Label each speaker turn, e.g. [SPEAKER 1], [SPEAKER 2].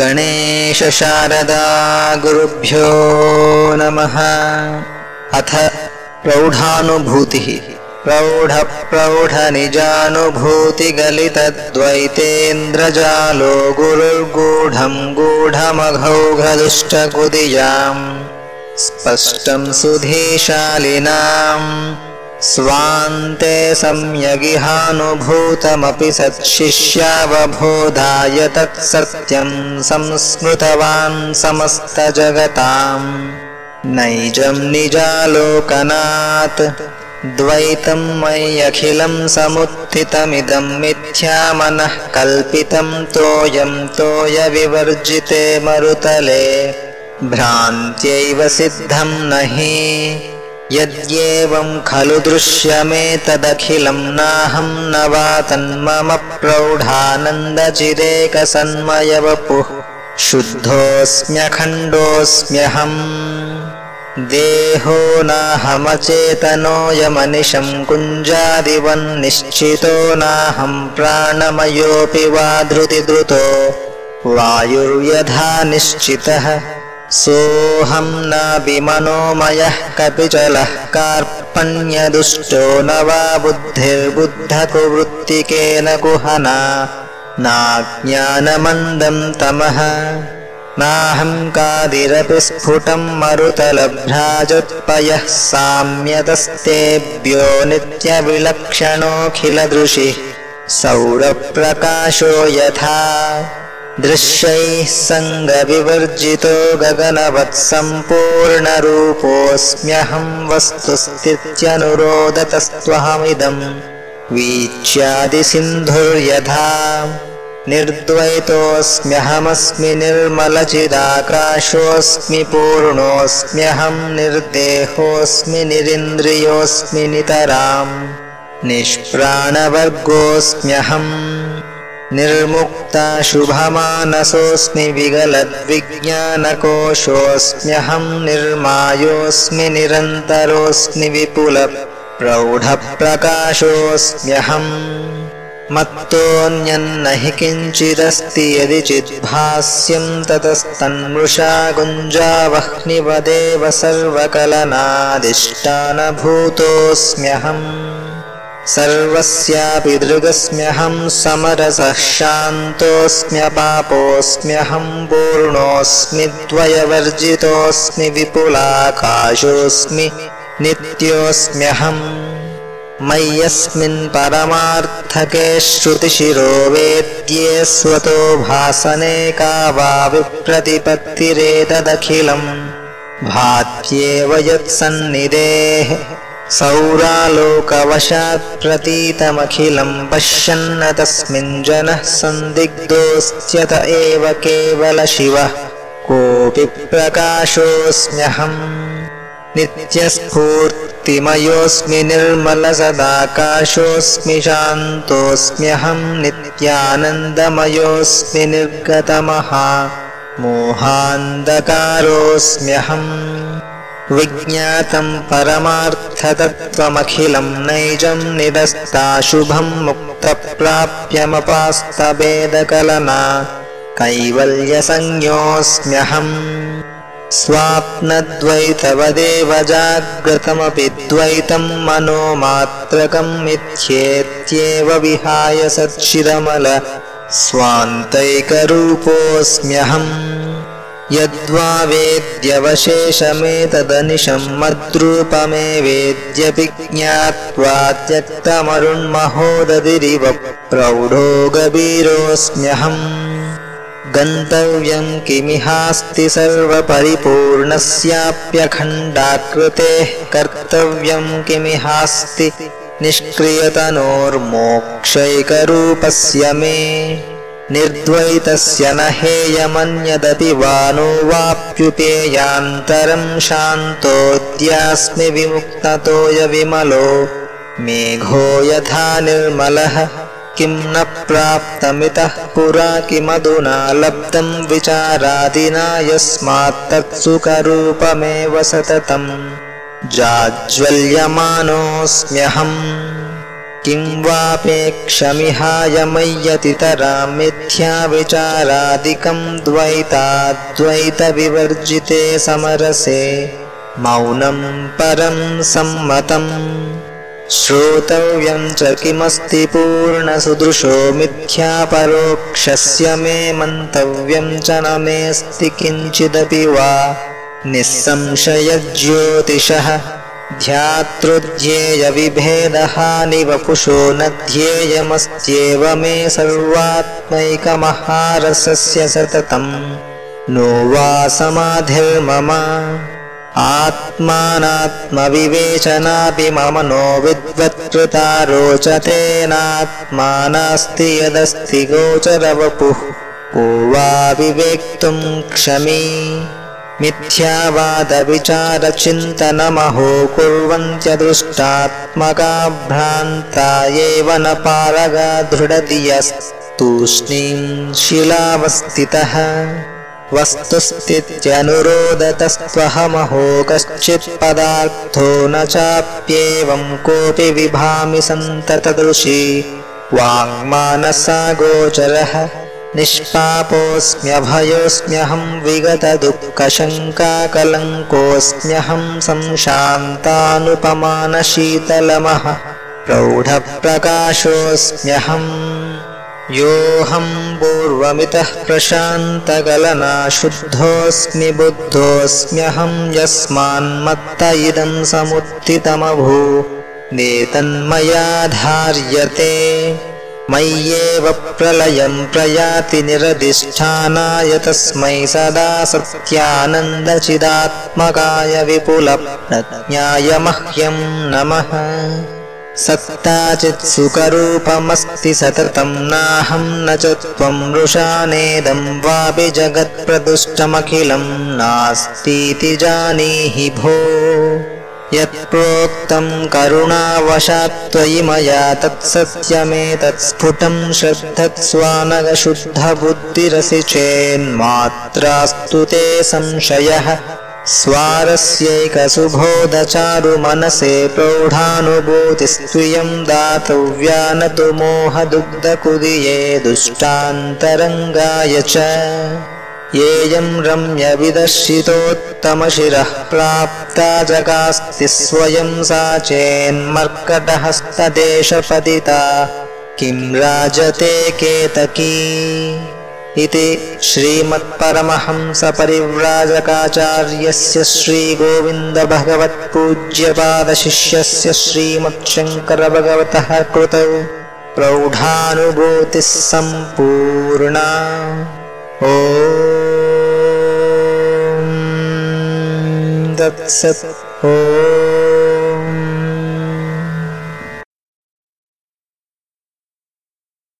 [SPEAKER 1] गणेशशारदा गुरुभ्यो नमः। अथ प्रौढानुभूतिः। प्रौढप्रौढनिजानुभूतिगलितद्वैतेन्द्रजालो गुरुर्गूढम् गूढमघौघदुष्टकुदियाम् स्पष्टम् सुधीशालिनाम् स्वान्ते सम्यगिहानुभूतमपि सत्शिष्यावबोधाय तत्सत्यम् संस्मृतवान् समस्तजगताम्। नैजम् निजालोकनात् द्वैतम् मय्यखिलम् समुत्थितमिदम् मिथ्या मनः कल्पितम् तोयम् तोयविवर्जिते मरुतले। भ्रान्त्यैव सिद्धम् हि यद्येवम् खलु दृश्यमेतदखिलम् नाहम् न वा तन्मम प्रौढानन्दचिदेकसन्मयवपुः शुद्धोऽस्म्यखण्डोऽस्म्यहम् देहो नाहमचेतनोऽयमनिशम् कुञ्जादिवन्निश्चितो नाहम् प्राणमयोऽपि वा धृतिद्रुतो वायुर्यथा निश्चितः सोऽहम् नाभिमनोमयः कपिचलः कार्पण्यदुष्टो न वा बुद्धिर्बुद्धकुवृत्तिकेन कुहना। नाज्ञानमन्दम् तमः। नाहङ्कादिरपि स्फुटम् मरुतलभ्राजत्पयः साम्यतस्तेभ्यो नित्यविलक्षणोऽखिलदृशिः सौरप्रकाशो यथा दृश्यैः सङ्गविवर्जितो गगनवत्सम्पूर्णरूपोऽस्म्यहम् वस्तुस्थित्यनुरोदतस्त्वहमिदम् वीच्यादिसिन्धुर्यथा निर्द्वैतोऽस्म्यहमस्मि निर्मलचिदाकाशोऽस्मि पूर्णोऽस्म्यहम् निर्देहोऽस्मि निरिन्द्रियोऽस्मि नितराम् निष्प्राणवर्गोऽस्म्यहम् निर्मुक्ताशुभमानसोऽस्मि विगलद्विज्ञानकोशोऽस्म्यहम् निर्मायोऽस्मि निरन्तरोऽस्मि विपुलप्रौढप्रकाशोऽस्म्यहम् मत्तोऽन्यन्न हि किञ्चिदस्ति यदि चिद्भास्यम् ततस्तन्मृषा गुञ्जावह्निवदेव सर्वकलनादिष्टानभूतोऽस्म्यहम् सर्वस्यापि दृगस्म्यहम् समरसः शान्तोऽस्म्यपापोऽस्म्यहम् पूर्णोऽस्मि द्वयवर्जितोऽस्मि विपुलाकाशोऽस्मि नित्योऽस्म्यहम् मय्यस्मिन् परमार्थके श्रुतिशिरो वेद्ये स्वतो भासने का वा विप्रतिपत्तिरेतदखिलम् भात्येव यत्सन्निधेः सौरालोकवशात् प्रतीतमखिलम् पश्यन्न तस्मिन् जनः सन्दिग्धोऽस्त्यत एव केवल शिवः। कोऽपि प्रकाशोऽस्म्यहम्। नित्यस्फूर्तिमयोऽस्मि निर्मलसदाकाशोऽस्मि शान्तोऽस्म्यहम्। नित्यानन्दमयोऽस्मि निर्गतमहा। मोहान्धकारोऽस्म्यहम् विज्ञातम् परमार्थतत्त्वमखिलम् नैजम् निरस्ताशुभम् मुक्तप्राप्यमपास्तभेदकलना कैवल्यसंज्ञोऽस्म्यहम् स्वाप्नद्वैतवदेव जाग्रतमपि द्वैतम् मनोमात्रकम् मिथ्येत्येव विहाय सच्चिदमल स्वान्तैकरूपोऽस्म्यहम् यद्वा वेद्यवशेषमेतदनिशम् मद्रूपमे वेद्यपि ज्ञात्वा त्यक्तमरुण्महोदधिरिव प्रौढो गभीरोऽस्म्यहम्। गन्तव्यम् किमिहास्ति सर्वपरिपूर्णस्याप्यखण्डाकृतेः कर्तव्यम् किमिहास्ति निष्क्रियतनोर्मोक्षैकरूपस्य मे निर्द्वैतस्य न हेयमन्यदपि वा नो वाप्युपेयान्तरम् शान्तोऽद्यास्मि विमुक्ततोयविमलो मेघो यथा निर्मलः किम् न प्राप्तमितः पुरा किमधुना लब्धम् विचारादिना किं वापेक्षमिहाय मय्यतितरां मिथ्याविचारादिकं द्वैताद्वैतविवर्जिते समरसे। मौनं परं सम्मतम् श्रोतव्यं च किमस्ति पूर्णसुदृशो मिथ्यापरोक्षस्य मे मन्तव्यं च न मेऽस्ति किञ्चिदपि वा। निःसंशयज्योतिषः ध्यातृध्येयविभेदहानिवपुषो न ध्येयमस्त्येव मे सर्वात्मैकमहारसस्य सततम्। नो वा समाधिर्मम। आत्मानात्मविवेचनापि मम नो विद्वत्कृता रोचतेनात्मा नास्ति यदस्ति गोचरवपुः। को वा विवेक्तुम् क्षमी मिथ्यावादविचारचिन्तनमहो कुर्वन्त्यदृष्टात्मका भ्रान्ता एव न पारगा दृढधियस्तूष्णीम् शिलावस्थितः। वस्तुस्थित्यनुरोदतस्त्वहमहो कश्चित्पदार्थो न चाप्येवं कोऽपि विभामि सन्ततदृशी वाङ्मानसा गोचरः निष्पापोऽस्म्यभयोऽस्म्यहं विगतदुःखशङ्काकलङ्कोऽस्म्यहं संशान्तानुपमानशीतलमः प्रौढप्रकाशोऽस्म्यहम् योऽहं पूर्वमितः प्रशान्तकलना शुद्धोऽस्मि बुद्धोऽस्म्यहं यस्मान्मत्त इदं समुत्थितमभू नेतन्मया धार्यते मय्येव प्रलयं प्रयाति निरधिष्ठानाय तस्मै सदा सत्यानन्दचिदात्मकाय विपुलप्रज्ञाय मह्यं नमः। सत्ताचित्सुखरूपमस्ति सततं नाहं न च त्वं रुषानेदं वापि जगत्प्रदुष्टमखिलं नास्तीति जानीहि भो यत्प्रोक्तं करुणावशात् त्वयि मया तत्सत्यमेतत्स्फुटं श्रद्धत्स्वानगशुद्धबुद्धिरसि चेन्मात्रास्तु ते संशयः स्वारस्यैकसुबोधचारुमनसे प्रौढानुभूतिस्त्वियं दातव्या न तु मोहदुग्धकुदिये दुष्टान्तरङ्गाय च येयं रम्यविदर्शितोत्तमशिरः प्राप्ता जगास्ति स्वयं सा चेन्मर्कटहस्तदेशपतिता। किं राजते केतकी? इति श्रीमत्परमहंसपरिव्राजकाचार्यस्य श्रीगोविन्दभगवत्पूज्यपादशिष्यस्य श्रीमच्छङ्करभगवतः कृतौ प्रौढानुभूतिः सम्पूर्णा ओ दत्सत् ओ